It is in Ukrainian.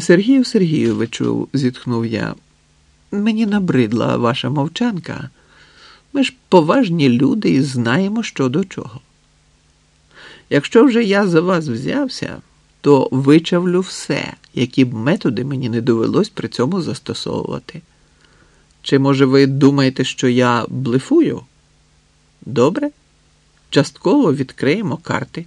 Сергію Сергійовичу, зітхнув я, мені набридла ваша мовчанка. Ми ж поважні люди і знаємо, що до чого. Якщо вже я за вас взявся, то вичавлю все, які б методи мені не довелось при цьому застосовувати. Чи, може, ви думаєте, що я блефую? Добре? Частково відкриємо карти.